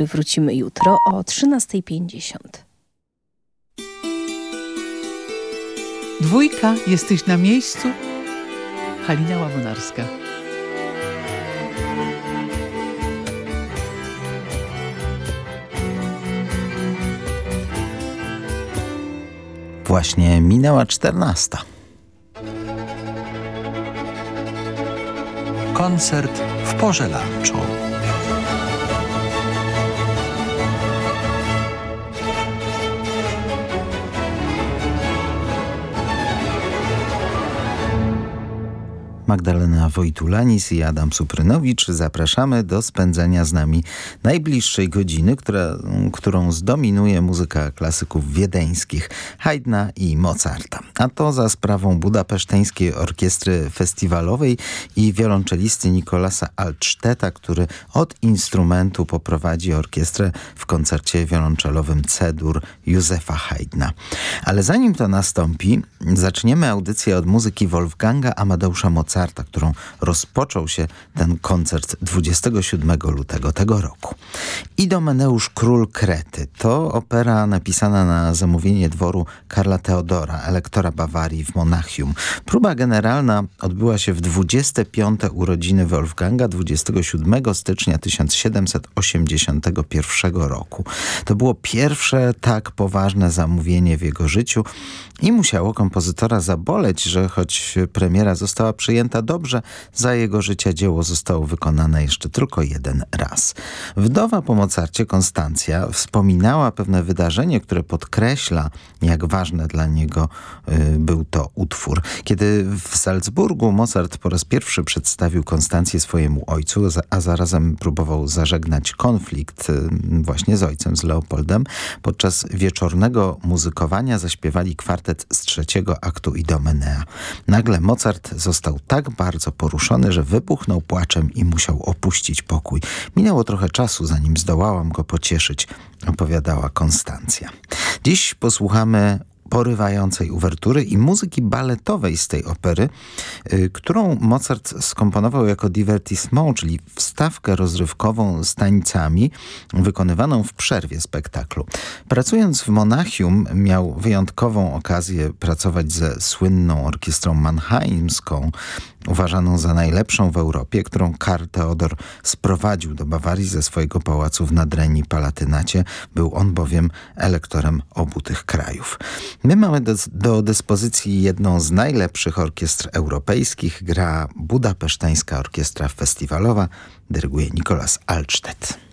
Wrócimy jutro o 13.50. Dwójka, jesteś na miejscu? Halina Łamonarska. Właśnie minęła czternasta. Koncert w porze lunchu. Magdalena Wojtulanis i Adam Suprynowicz zapraszamy do spędzenia z nami najbliższej godziny, która, którą zdominuje muzyka klasyków wiedeńskich Haydna i Mozarta. A to za sprawą Budapeszteńskiej Orkiestry Festiwalowej i wiolonczelisty Nikolasa Altstedta, który od instrumentu poprowadzi orkiestrę w koncercie wiolonczelowym Cedur Józefa Haydna. Ale zanim to nastąpi, zaczniemy audycję od muzyki Wolfganga Amadeusza Mozarta Mozarta, którą rozpoczął się ten koncert 27 lutego tego roku. Idomeneusz Król Krety to opera napisana na zamówienie dworu Karla Teodora, elektora Bawarii w Monachium. Próba generalna odbyła się w 25. urodziny Wolfganga 27 stycznia 1781 roku. To było pierwsze tak poważne zamówienie w jego życiu i musiało kompozytora zaboleć, że choć premiera została przyjęta dobrze, za jego życia dzieło zostało wykonane jeszcze tylko jeden raz. Wdowa po Mozarcie, Konstancja, wspominała pewne wydarzenie, które podkreśla, jak ważne dla niego y, był to utwór. Kiedy w Salzburgu Mozart po raz pierwszy przedstawił Konstancję swojemu ojcu, a zarazem próbował zażegnać konflikt y, właśnie z ojcem, z Leopoldem, podczas wieczornego muzykowania zaśpiewali kwartet z trzeciego aktu Idomenea. Nagle Mozart został tak bardzo poruszony, że wybuchnął płaczem i musiał opuścić pokój. Minęło trochę czasu, zanim zdołałam go pocieszyć, opowiadała Konstancja. Dziś posłuchamy porywającej uwertury i muzyki baletowej z tej opery, y, którą Mozart skomponował jako divertissement, czyli wstawkę rozrywkową z tańcami wykonywaną w przerwie spektaklu. Pracując w Monachium miał wyjątkową okazję pracować ze słynną orkiestrą mannheimską, uważaną za najlepszą w Europie, którą Karl Theodor sprowadził do Bawarii ze swojego pałacu w Nadrenii Palatynacie. Był on bowiem elektorem obu tych krajów. My mamy do, do dyspozycji jedną z najlepszych orkiestr europejskich. Gra Budapesztańska Orkiestra Festiwalowa. Dyryguje Nikolas Altstedt.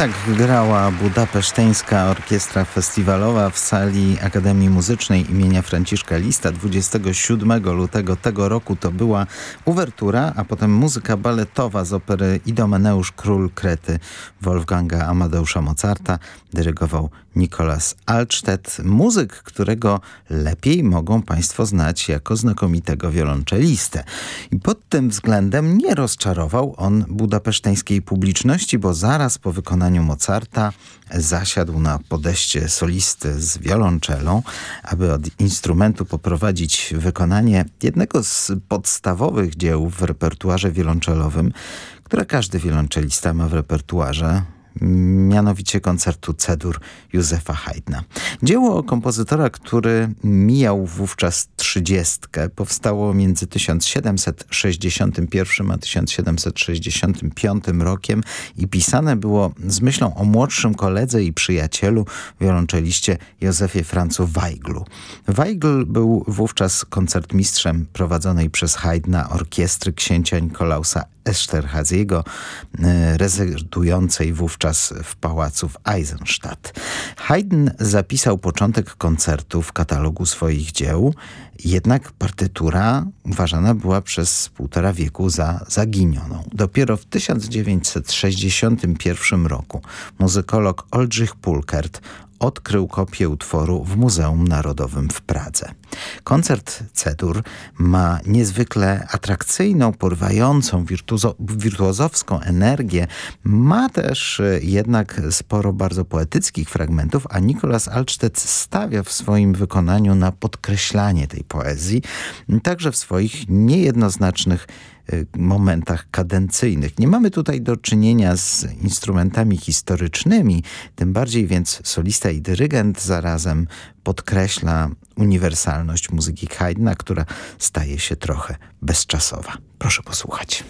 Tak grała budapeszteńska orkiestra festiwalowa w sali Akademii Muzycznej imienia Franciszka Lista 27 lutego tego roku. To była uwertura, a potem muzyka baletowa z opery Idomeneusz Król Krety Wolfganga Amadeusza Mozarta. Dyrygował Nikolas Alcztet, muzyk, którego lepiej mogą Państwo znać jako znakomitego wiolonczelistę. I pod tym względem nie rozczarował on budapeszteńskiej publiczności, bo zaraz po wykonaniu Mozarta zasiadł na podejście solisty z wiolonczelą, aby od instrumentu poprowadzić wykonanie jednego z podstawowych dzieł w repertuarze wiolonczelowym, które każdy wiolonczelista ma w repertuarze, mianowicie koncertu Cedur Józefa Haydna. Dzieło kompozytora, który mijał wówczas trzydziestkę, powstało między 1761 a 1765 rokiem i pisane było z myślą o młodszym koledze i przyjacielu, wiolonczeliście Józefie Francu Weiglu. Weigl był wówczas koncertmistrzem prowadzonej przez Haydna orkiestry księcia Nikolausa Esterhazy'ego, e, rezydującej wówczas w pałacu w Eisenstadt. Haydn zapisał początek koncertu w katalogu swoich dzieł, jednak partytura uważana była przez półtora wieku za zaginioną. Dopiero w 1961 roku muzykolog Oldřich Pulkert odkrył kopię utworu w Muzeum Narodowym w Pradze. Koncert Cedur ma niezwykle atrakcyjną, porywającą, wirtuozo wirtuozowską energię. Ma też e, jednak sporo bardzo poetyckich fragmentów, a Nikolas Alcztet stawia w swoim wykonaniu na podkreślanie tej poezji, także w swoich niejednoznacznych momentach kadencyjnych. Nie mamy tutaj do czynienia z instrumentami historycznymi, tym bardziej więc solista i dyrygent zarazem podkreśla uniwersalność muzyki Haydna, która staje się trochę bezczasowa. Proszę posłuchać.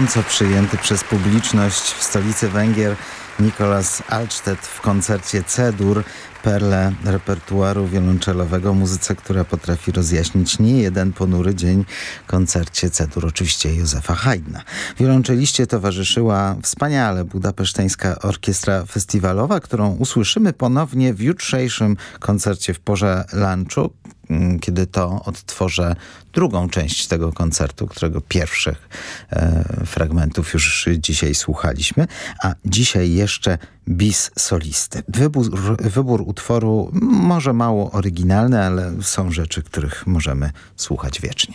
Gorąco przyjęty przez publiczność w stolicy Węgier Nikolas Alcztet w koncercie C-dur, perle repertuaru wiolonczelowego, muzyce, która potrafi rozjaśnić nie jeden ponury dzień koncercie C-dur, oczywiście Józefa Haydna. Wiolonczeliście towarzyszyła wspaniale budapeszteńska orkiestra festiwalowa, którą usłyszymy ponownie w jutrzejszym koncercie w porze lunchu, kiedy to odtworzę drugą część tego koncertu, którego pierwszych e, fragmentów już dzisiaj słuchaliśmy, a dzisiaj jeszcze bis solisty. Wybór, wybór utworu może mało oryginalny, ale są rzeczy, których możemy słuchać wiecznie.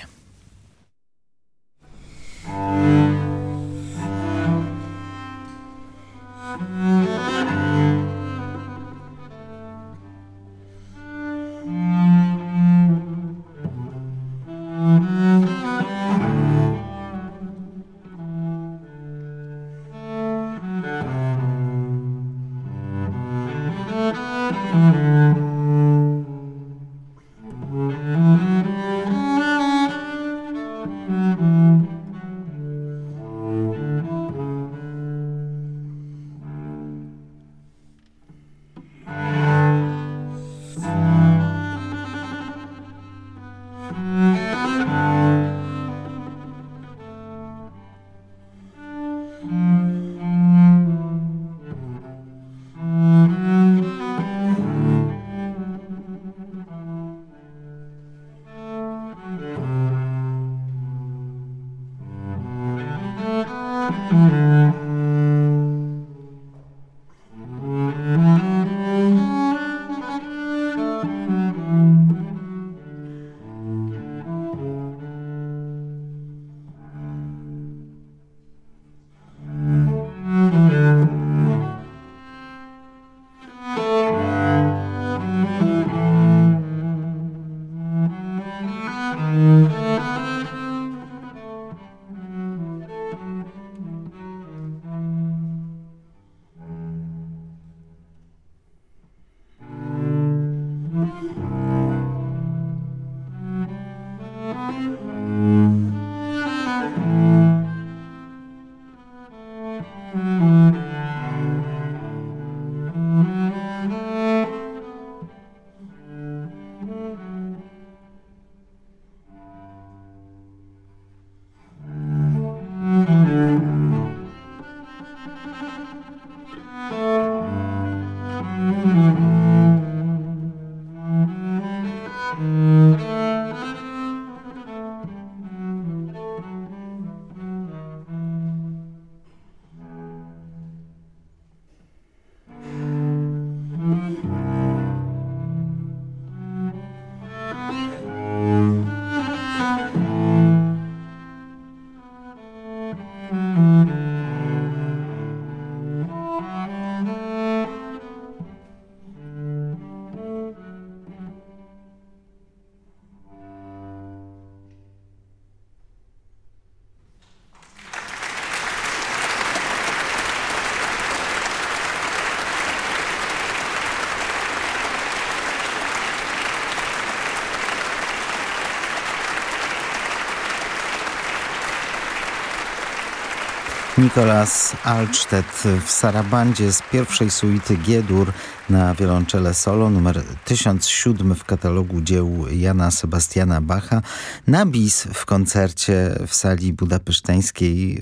Nikolas Alcztet w Sarabandzie z pierwszej suity G-dur na wiolonczele solo numer 1007 w katalogu dzieł Jana Sebastiana Bacha na bis w koncercie w sali budapeszteńskiej e,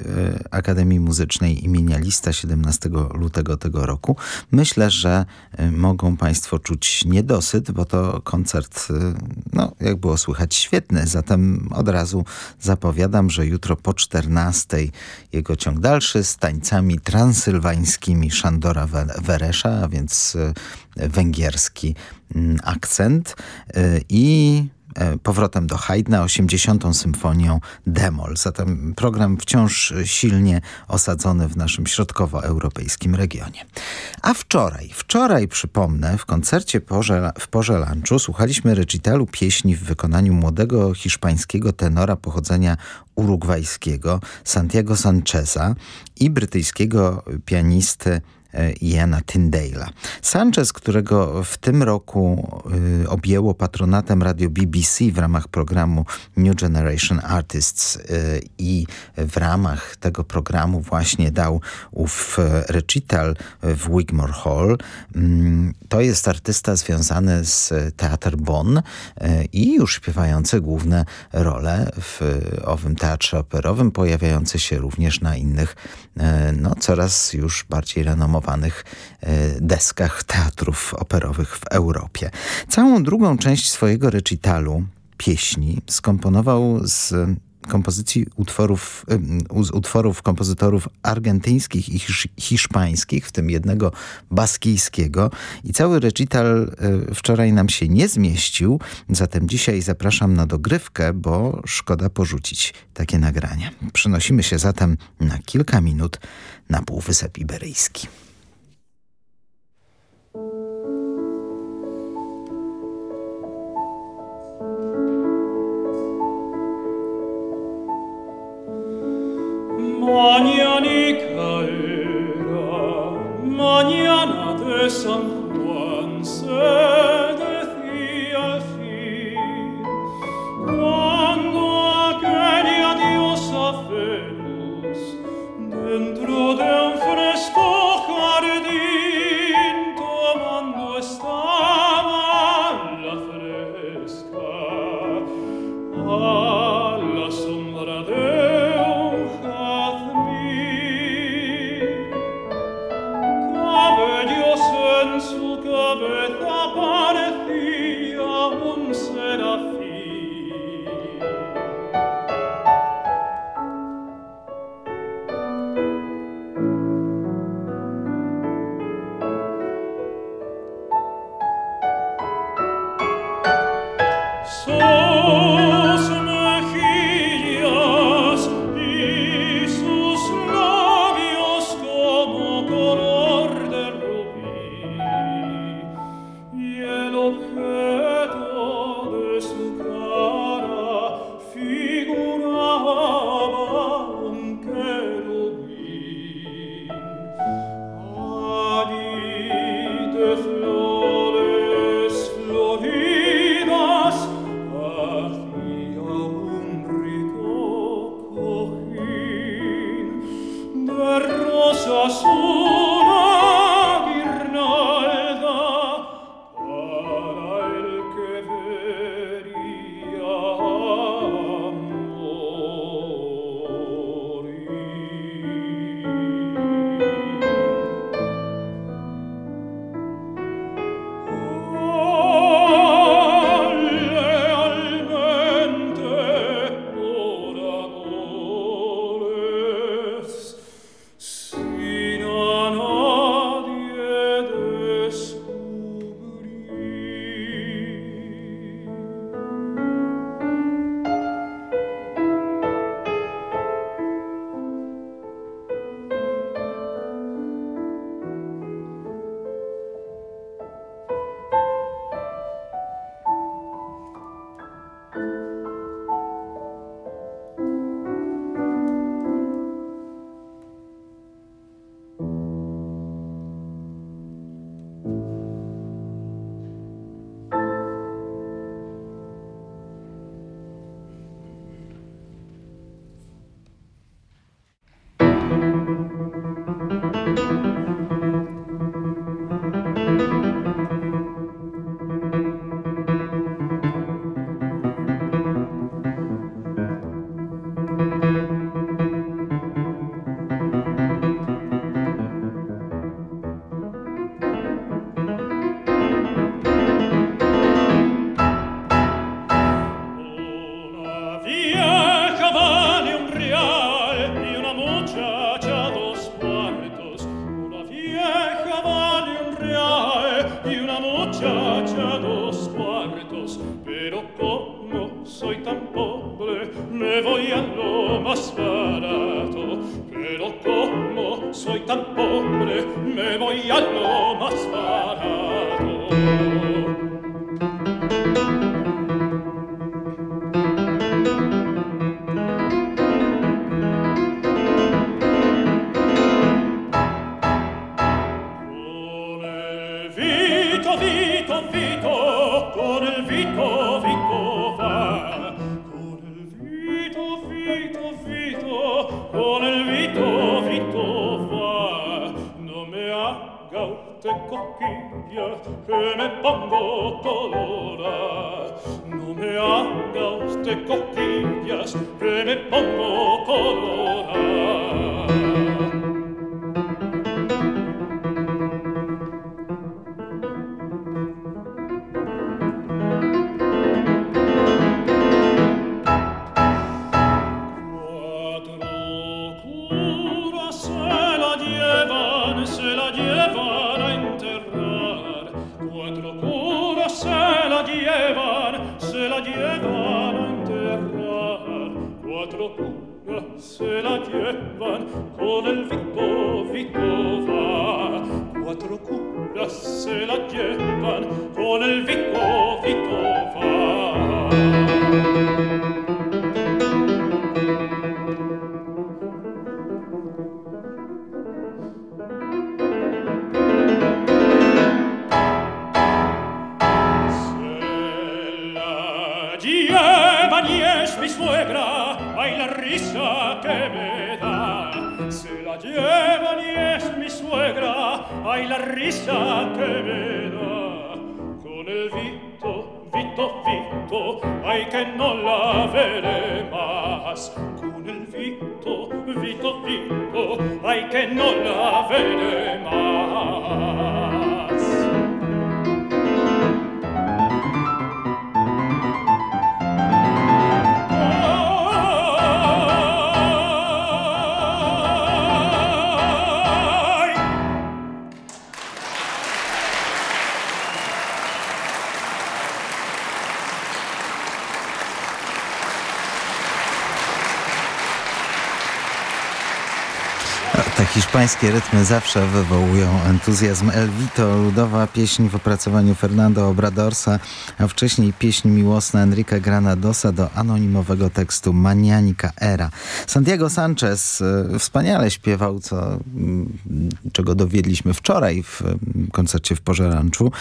Akademii Muzycznej imienia Lista 17 lutego tego roku. Myślę, że e, mogą Państwo czuć niedosyt, bo to koncert, e, no jak było słychać, świetny. Zatem od razu zapowiadam, że jutro po 14 jego ciąg dalszy z tańcami transylwańskimi Szandora Weresza, a więc węgierski mm, akcent y, i e, powrotem do Haydna, 80. symfonią Demol. Zatem program wciąż silnie osadzony w naszym środkowoeuropejskim regionie. A wczoraj, wczoraj przypomnę, w koncercie porze, w porze lunchu słuchaliśmy recitalu pieśni w wykonaniu młodego hiszpańskiego tenora pochodzenia urugwajskiego Santiago Sancheza i brytyjskiego pianisty Iana Tyndale'a. Sanchez, którego w tym roku objęło patronatem radio BBC w ramach programu New Generation Artists i w ramach tego programu właśnie dał ów recital w Wigmore Hall. Mm, to jest artysta związany z Teatr Bonn i już śpiewający główne role w owym teatrze operowym, pojawiający się również na innych, e, no coraz już bardziej renomowanych e, deskach teatrów operowych w Europie. Całą drugą część swojego recitalu, pieśni, skomponował z kompozycji utworów, z utworów kompozytorów argentyńskich i hiszpańskich, w tym jednego baskijskiego. I cały recital e, wczoraj nam się nie zmieścił, zatem dzisiaj zapraszam na dogrywkę, bo szkoda porzucić takie nagrania. Przenosimy się zatem na kilka minut na Półwysep Iberyjski. Mañana era, mañana de San Juan se decía al fin, cuando aquella diosa Venus dentro de un perfect. subito dico ai che non la vede mai. Hiszpańskie rytmy zawsze wywołują entuzjazm. Elvito, ludowa pieśń w opracowaniu Fernando Obradorsa, a wcześniej pieśń miłosna Enrique Granadosa do anonimowego tekstu Manianica Era. Santiago Sanchez e, wspaniale śpiewał, co, mm, czego dowiedliśmy wczoraj w mm, koncercie w Porze Ranchu.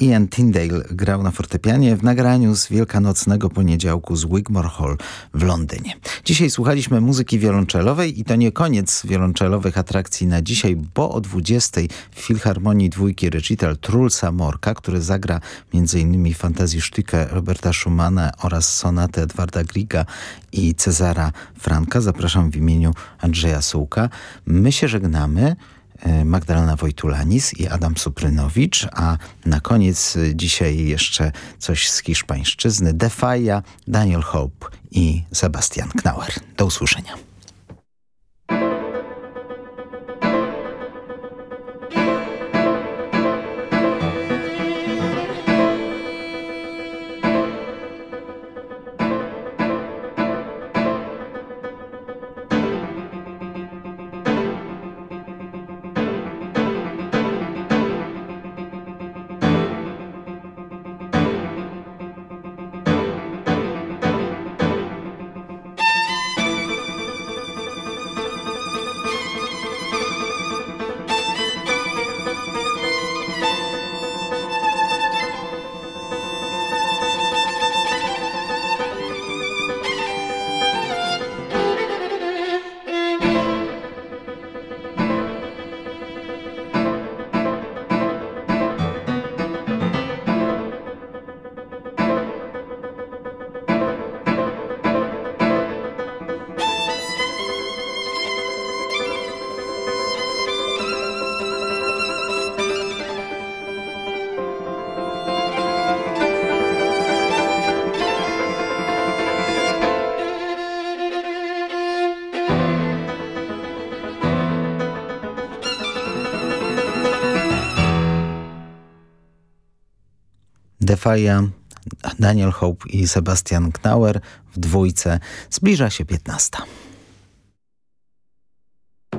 Ian Tyndale grał na fortepianie w nagraniu z wielkanocnego poniedziałku z Wigmore Hall w Londynie. Dzisiaj słuchaliśmy muzyki wiolonczelowej i to nie koniec wiolonczelowych atrakcji na dzisiaj, bo o 20 w Filharmonii Dwójki recital Trulsa Morka, który zagra m.in. fantazjsztykę Roberta Schumana oraz sonatę Edwarda Griga i Cezara Franka. Zapraszam w imieniu Andrzeja Sułka. My się żegnamy. E, Magdalena Wojtulanis i Adam Suprynowicz, a na koniec dzisiaj jeszcze coś z hiszpańszczyzny. Defaja, Daniel Hope i Sebastian Knauer. Do usłyszenia. Faja, Daniel Hope i Sebastian Knauer w dwójce. Zbliża się 15.